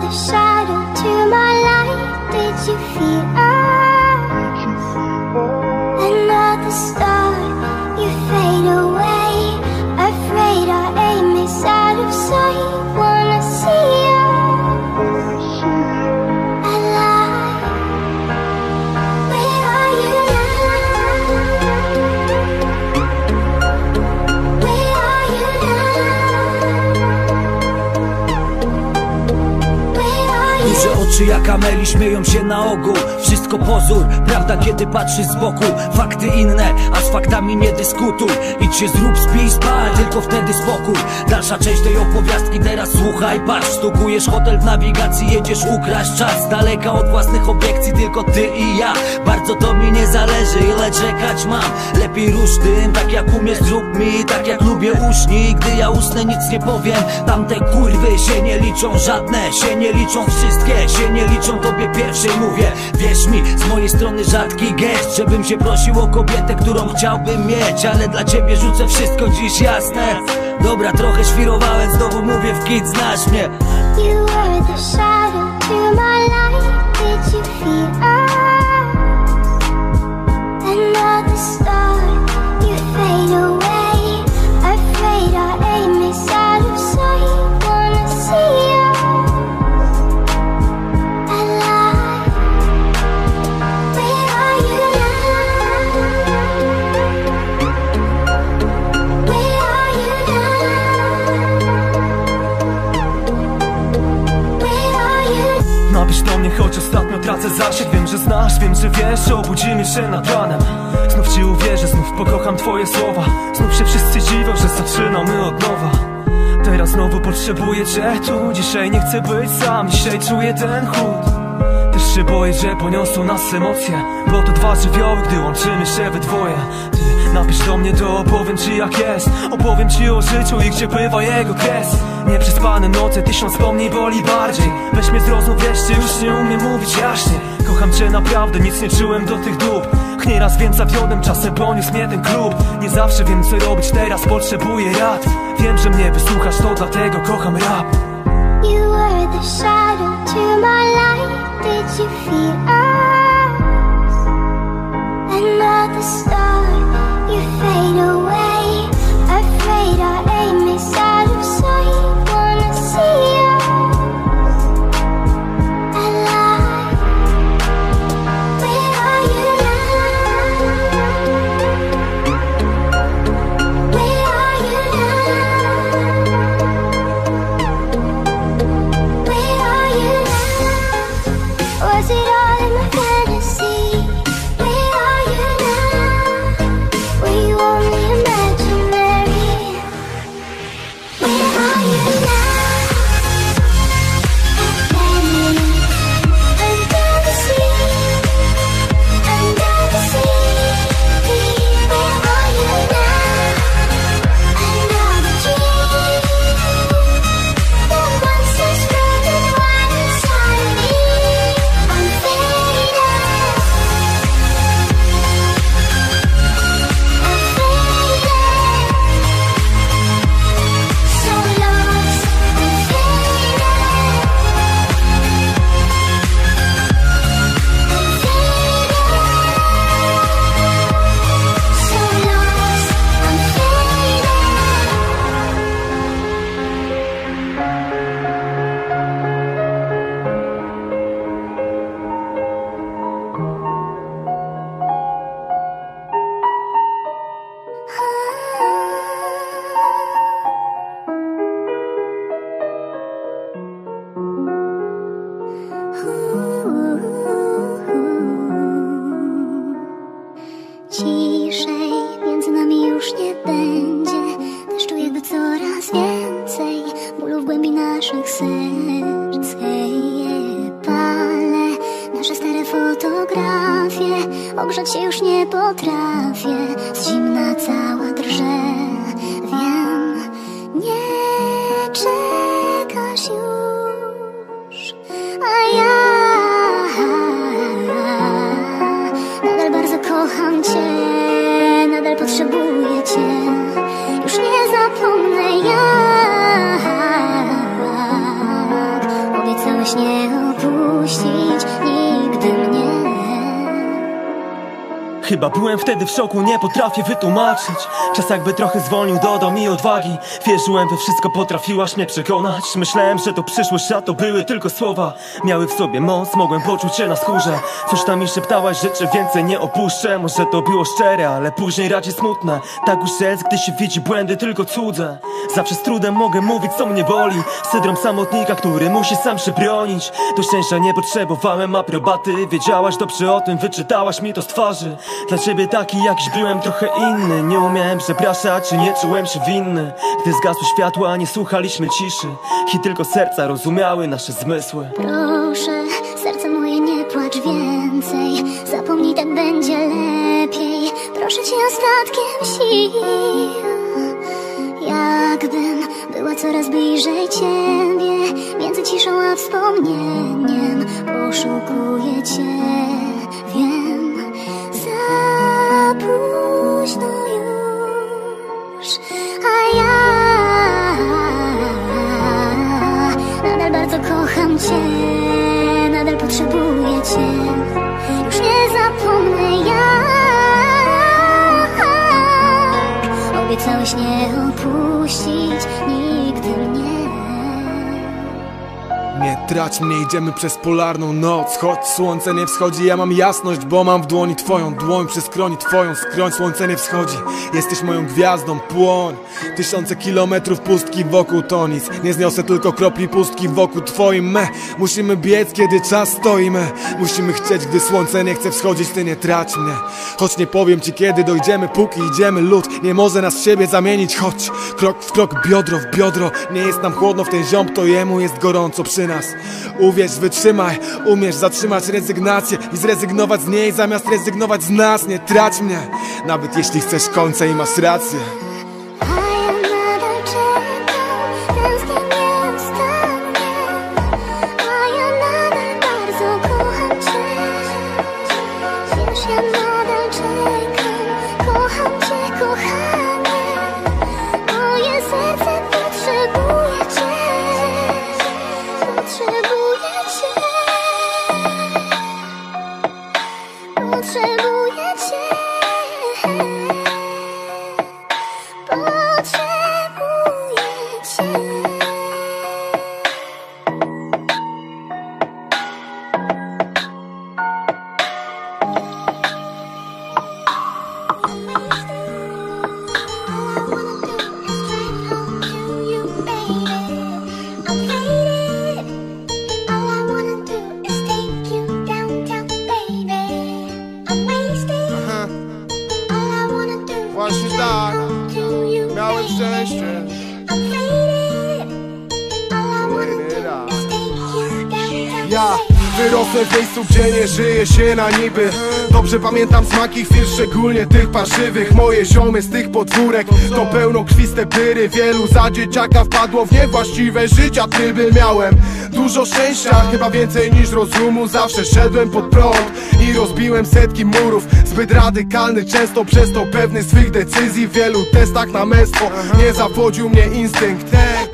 the shadow to my light. Did you feel oczy jak Ameli śmieją się na ogół? Wszystko pozór, prawda kiedy patrzysz z boku. Fakty inne, a z faktami nie dyskutuj. Idź się zrób, spij, spal, tylko wtedy spokój. Dalsza część tej opowiastki teraz słuchaj Patrz, stukujesz hotel w nawigacji Jedziesz ukraść czas. Daleka od własnych obiekcji Tylko ty i ja, bardzo to mi nie zależy Ile czekać mam, lepiej rusz tym Tak jak umiesz, zrób mi, tak jak lubię uśnij. Gdy ja usnę nic nie powiem. Tamte kurwy się nie liczą żadne Się nie liczą. Wszystkie, się nie liczą tobie pierwszej mówię. Wierz mi, z mojej strony rzadki gest Żebym się prosił o kobietę, którą chciałbym mieć Ale dla ciebie rzucę wszystko dziś jasne. Dobra, trochę świrowałem, znowu mówię w kit, znasz mnie. You were the shadow to my light. Mnie, choć ostatnio tracę zasięg Wiem, że znasz, wiem, że wiesz, obudzimy się nad ranem. Znów ci uwierzę, znów pokocham twoje słowa. Znów się wszyscy dziwią, że zaczynamy od nowa. Teraz znowu potrzebuję cię tu. Dzisiaj nie chcę być sam, dzisiaj czuję ten chłód. Też się boję, że poniosą nas emocje Bo to dwa żywioły, gdy łączymy się we dwoje napisz do mnie, to opowiem ci jak jest. Opowiem ci o życiu i gdzie pływa jego kres. Nieprzespane noce, tysiąc wspomnień boli bardziej. Weź mnie zrozum, wreszcie już nie umiem mówić jaśnie. Kocham cię naprawdę, nic nie czułem do tych dób Nieraz wiem zawiodem, czasem poniósł mnie ten klub. Nie zawsze wiem co robić, teraz potrzebuję rad. Wiem, że mnie wysłuchasz, to dlatego kocham rap. You were the shadow to my light. Did you feel us? Another star, fade away. Chyba byłem wtedy w szoku, nie potrafię wytłumaczyć. Czas jakby trochę zwolnił, dodał mi odwagi. Wierzyłem we wszystko, potrafiłaś mnie przekonać. Myślałem, że to przyszłość, a to były tylko słowa. Miały w sobie moc, mogłem poczuć się na skórze. Coś tam mi szeptałaś, cię więcej nie opuszczę. Może to było szczere, ale później raczej smutne. Tak już jest, gdy się widzi błędy tylko cudze. Zawsze z trudem mogę mówić, co mnie boli. Syndrom samotnika, który musi sam się bronić. Do szczęścia nie potrzebowałem aprobaty. Wiedziałaś dobrze o tym, wyczytałaś mi to z twarzy dla ciebie taki jakiś byłem trochę inny. Nie umiałem przepraszać, nie czułem się winny. Gdy zgasły światła, nie słuchaliśmy ciszy. I tylko serca rozumiały nasze zmysły. Proszę, serce moje nie płacz więcej. Zapomnij, tak będzie lepiej. Proszę cię ostatkiem sił. Jakbym była coraz bliżej ciebie Między ciszą a wspomnieniem Poszukuję cię, nie opuścić nigdy Nie trać mnie, idziemy przez polarną noc. Choć słońce nie wschodzi, ja mam jasność Bo mam w dłoni twoją dłoń. Przez skroni twoją skroń Słońce nie wschodzi, jesteś moją gwiazdą Płoń, tysiące kilometrów pustki wokół to nic. Nie zniosę tylko kropli pustki wokół twoim. Me Musimy biec, kiedy czas stoimy. Musimy chcieć, gdy słońce nie chce wschodzić Ty nie trać mnie. Choć nie powiem ci kiedy dojdziemy Póki idziemy lód Nie może nas w siebie zamienić. Choć krok w krok, biodro w biodro. Nie jest nam chłodno w ten ziom To jemu jest gorąco. Przy nas. Uwierz, wytrzymaj, umiesz zatrzymać rezygnację I zrezygnować z niej zamiast rezygnować z nas. Nie trać mnie, nawet jeśli chcesz końca i masz rację szczęście Ja wyrosłem w miejscu, gdzie nie żyje się na niby. Dobrze pamiętam smaki chwil, szczególnie tych parszywych. Moje ziomy z tych podwórek to pełnokrwiste pyry. Wielu za dzieciaka wpadło w niewłaściwe życia tryby Miałem dużo szczęścia, chyba więcej niż rozumu Zawsze szedłem pod prąd i rozbiłem setki murów. Zbyt radykalny, często przez to pewny swych decyzji. W wielu testach na męstwo nie zawodził mnie instynkt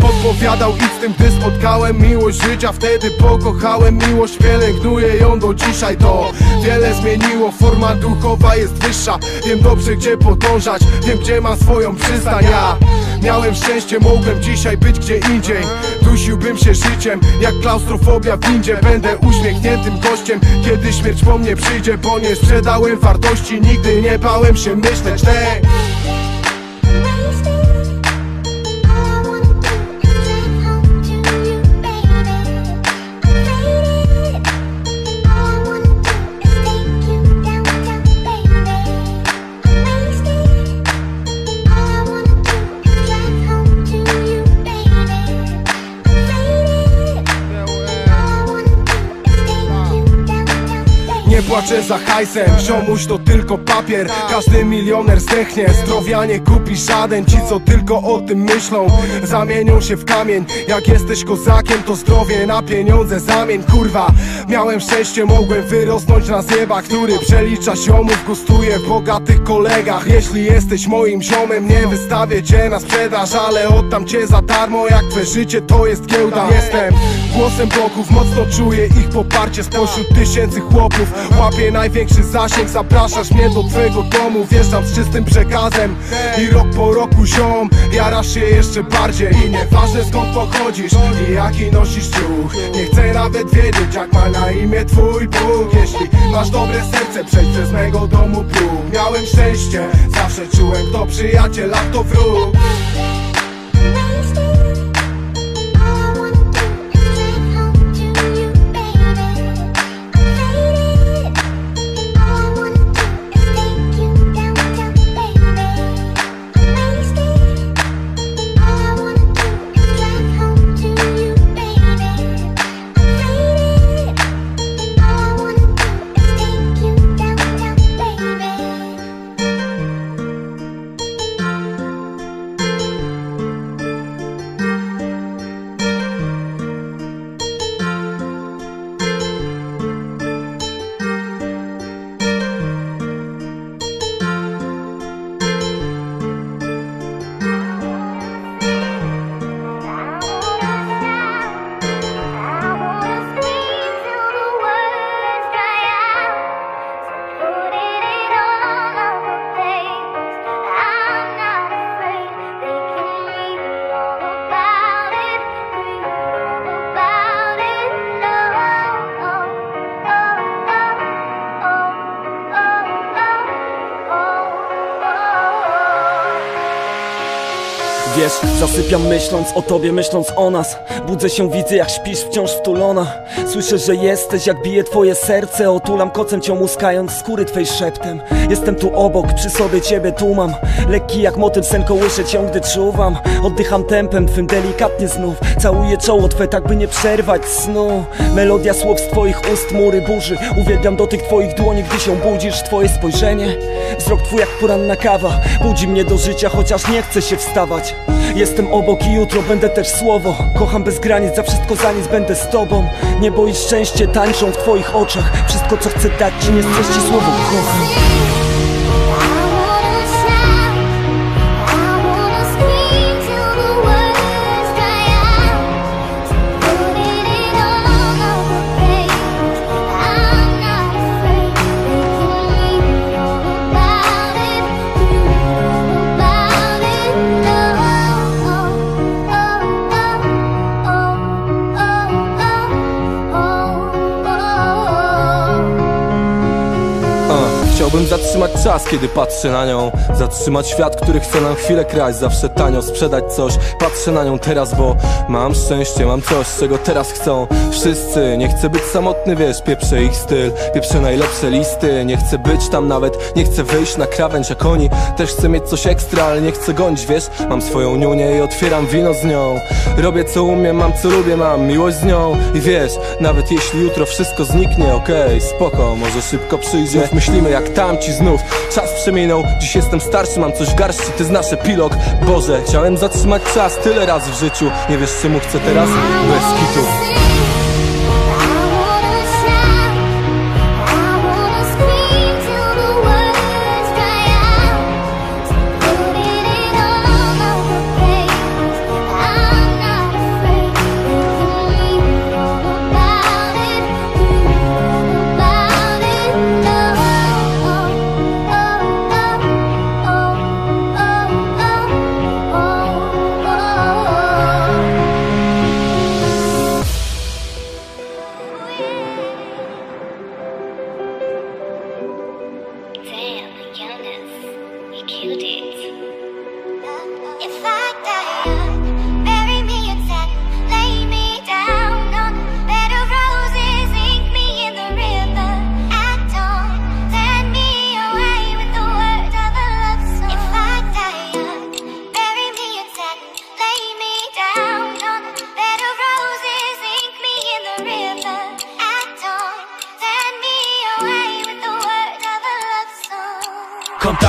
Podpowiadał idź tym, gdy spotkałem miłość życia Wtedy pokochałem miłość, pielęgnuję ją do dzisiaj. To wiele zmieniło, forma duchowa jest wyższa. Wiem dobrze gdzie podążać, wiem gdzie mam swoją przystań. Miałem szczęście, mogłem dzisiaj być gdzie indziej. Dusiłbym się życiem, jak klaustrofobia w windzie. Będę uśmiechniętym gościem, kiedy śmierć po mnie przyjdzie Bo nie sprzedałem wartości, nigdy nie bałem się myśleć Nie płaczę za hajsem, ziomuś to tylko papier. Każdy milioner zdechnie, zdrowia nie kupi żaden. Ci co tylko o tym myślą, zamienią się w kamień. Jak jesteś kozakiem to zdrowie na pieniądze zamień. Kurwa, miałem szczęście, mogłem wyrosnąć na zjeba Który przelicza ziomów, gustuje w bogatych kolegach. Jeśli jesteś moim ziomem, nie wystawię cię na sprzedaż Ale oddam cię za darmo, jak twoje życie to jest giełda. Jestem głosem bloków, mocno czuję ich poparcie. Spośród tysięcy chłopów, łapię największy zasięg Zapraszasz mnie do twojego domu, wjeżdżam z czystym przekazem I rok po roku ziom, jarasz się jeszcze bardziej I nieważne skąd pochodzisz i jaki nosisz ciuch Nie chcę nawet wiedzieć jak ma na imię twój Bóg. Jeśli masz dobre serce, przejdź przez mego domu próg. Miałem szczęście, zawsze czułem to przyjaciel, a to wróg Wiesz, zasypiam myśląc o tobie, myśląc o nas. Budzę się, widzę jak śpisz wciąż wtulona. Słyszę, że jesteś, jak bije twoje serce. Otulam kocem cię muskając skóry twej szeptem. Jestem tu obok, przy sobie ciebie tu mam Lekki jak motyl sen kołyszę cię, gdy czuwam. Oddycham tempem twym delikatnie znów. Całuję czoło twe, tak by nie przerwać snu. Melodia słów z twoich ust, mury burzy. Uwielbiam dotyk twoich dłoni, gdy się budzisz. Twoje spojrzenie, wzrok twój jak poranna kawa. Budzi mnie do życia, chociaż nie chcę się wstawać Jestem obok i jutro będę też słowo. Kocham bez granic, za wszystko za nic będę z tobą. Niebo i szczęście tańczą w twoich oczach. Wszystko co chcę dać ci nie streści słowo kocham Chciałbym zatrzymać czas, kiedy patrzę na nią. Zatrzymać świat, który chce nam chwilę kraść. Zawsze tanio sprzedać coś. Patrzę na nią teraz, bo mam szczęście Mam coś, czego teraz chcą. Wszyscy. Nie chcę być samotny, wiesz, pieprzę ich styl. Pieprzę najlepsze listy. Nie chcę być tam nawet, nie chcę wyjść na krawędź jak oni. Też chcę mieć coś ekstra, ale nie chcę gonić, wiesz. Mam swoją niunię i otwieram wino z nią. Robię co umiem, mam co lubię, mam miłość z nią. I wiesz, nawet jeśli jutro wszystko zniknie, okej, okay, spoko, może szybko przyjdzie. Myślimy jak tamci znów. Czas przeminął, dziś jestem starszy, mam coś w garści. Ty znasz epilog, Boże Chciałem zatrzymać czas tyle razy w życiu. Nie wiesz czemu chcę teraz? Bez kitu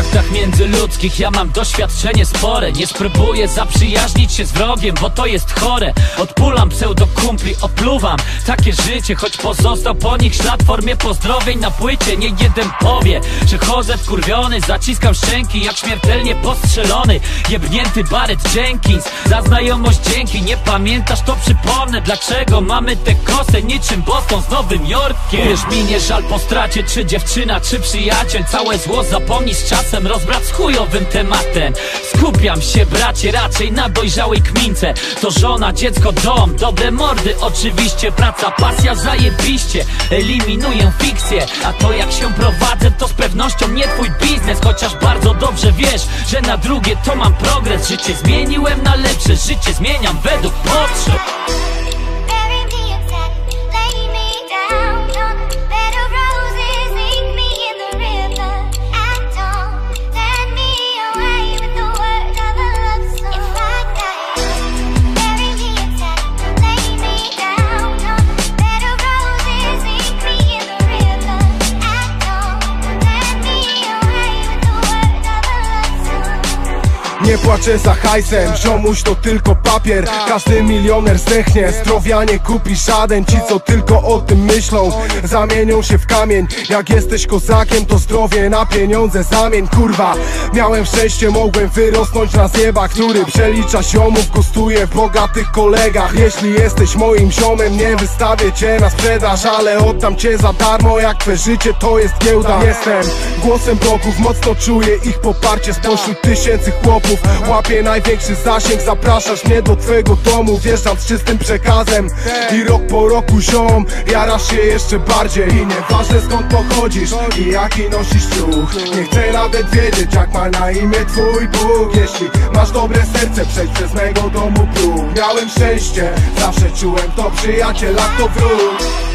kontaktach międzyludzkich. Ja mam doświadczenie spore. Nie spróbuję zaprzyjaźnić się z wrogiem, bo to jest chore. Odpulam pseudo kumpli, opluwam takie życie Choć pozostał po nich ślad w formie pozdrowień na płycie. Nie jeden powie, że chodzę wkurwiony Zaciskam szczęki jak śmiertelnie postrzelony Jebnięty Barrett Jenkins. Za znajomość dzięki, nie pamiętasz to przypomnę Dlaczego mamy te kosę niczym Boston z Nowym Jorkiem. Wiesz mi nie żal po stracie, czy dziewczyna, czy przyjaciel. Całe zło zapomni z czasem, rozbrat z chujowym tematem. Skupiam się bracie raczej na dojrzałej kmince. To żona, dziecko, dom, dobre mordy. Oczywiście praca, pasja, zajebiście. Eliminuję fikcję, a to jak się prowadzę To z pewnością nie twój biznes. Chociaż bardzo dobrze wiesz, że na drugie to mam progres. Życie zmieniłem na lepsze, życie zmieniam według potrzeb płaczę za hajsem, ziomuś to tylko papier. Każdy milioner zdechnie, zdrowia nie kupi żaden. Ci co tylko o tym myślą, zamienią się w kamień. Jak jesteś kozakiem to zdrowie na pieniądze zamień. Kurwa, miałem szczęście, mogłem wyrosnąć na zjeba Który przelicza ziomów, gustuje w bogatych kolegach. Jeśli jesteś moim ziomem, nie wystawię cię na sprzedaż Ale oddam cię za darmo, jak twe życie to jest giełda. Jestem głosem bloków, mocno czuję ich poparcie Spośród tysięcy chłopów Łapię największy zasięg, zapraszasz mnie do twojego domu Wjeżdżam z czystym przekazem. I rok po roku ziom, jarasz się jeszcze bardziej. I nieważne skąd pochodzisz i jaki nosisz ciuch Nie chcę nawet wiedzieć jak ma na imię twój Bóg. Jeśli masz dobre serce, przejdź przez mego domu próg. Miałem szczęście, zawsze czułem to przyjaciel, a to wróg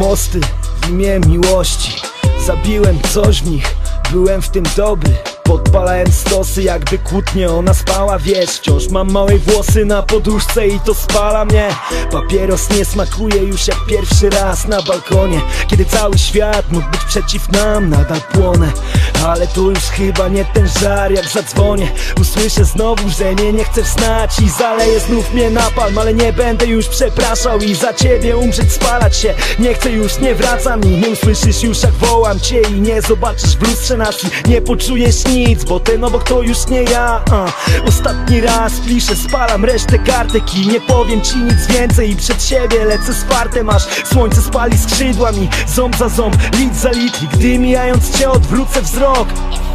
mosty w imię miłości. Zabiłem coś w nich, byłem w tym dobry. Podpalałem stosy jakby kłótnie ona spała. Wiesz, wciąż mam małe włosy na poduszce i to spala mnie. Papieros nie smakuje już jak pierwszy raz na balkonie. Kiedy cały świat mógł być przeciw nam, nadal płonę Ale to już chyba nie ten żar jak zadzwonię. Usłyszę znowu, że mnie nie chcesz znać I zaleje znów mnie napalm, ale nie będę już przepraszał I za ciebie umrzeć, spalać się Nie chcę. Już, nie wracam i nie usłyszysz już jak wołam cię. I nie zobaczysz w lustrze nas i nie poczujesz nic Bo ten obok to już nie ja. A. Ostatni raz piszę, spalam resztę kartek I nie powiem ci nic więcej. I przed siebie lecę sparte Masz słońce spali skrzydłami. Ząb za ząb, lit za litr I gdy mijając cię odwrócę wzrok dog.